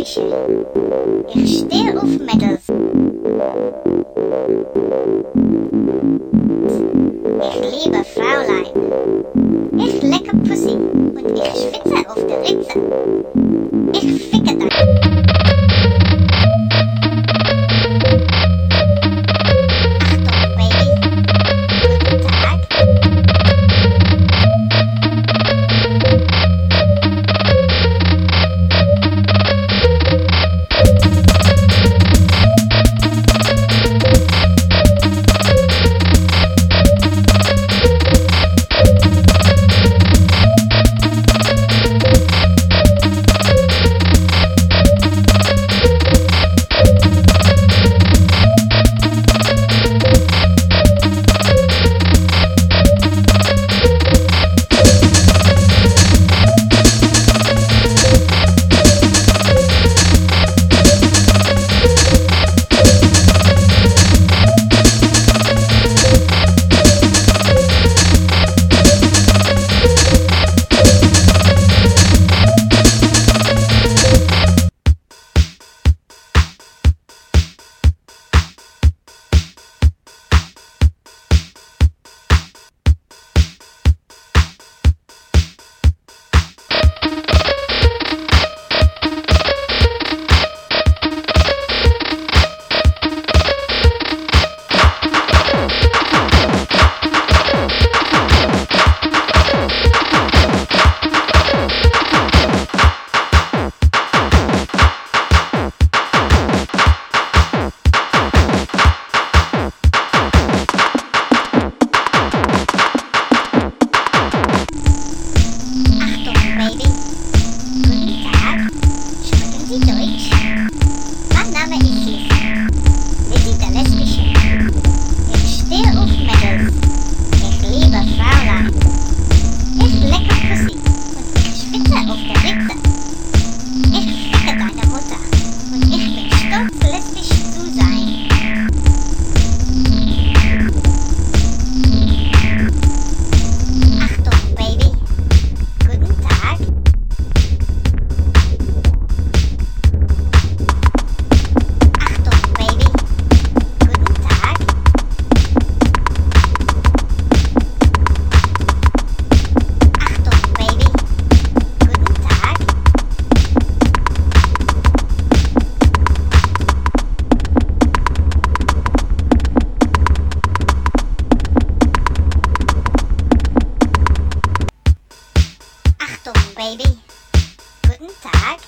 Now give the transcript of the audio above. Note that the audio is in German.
Ich stehe auf Mädels. Ich liebe Fraulein. Ich lecke Pussy und ich schwitze auf der Ritze. Ich ficke da. baby.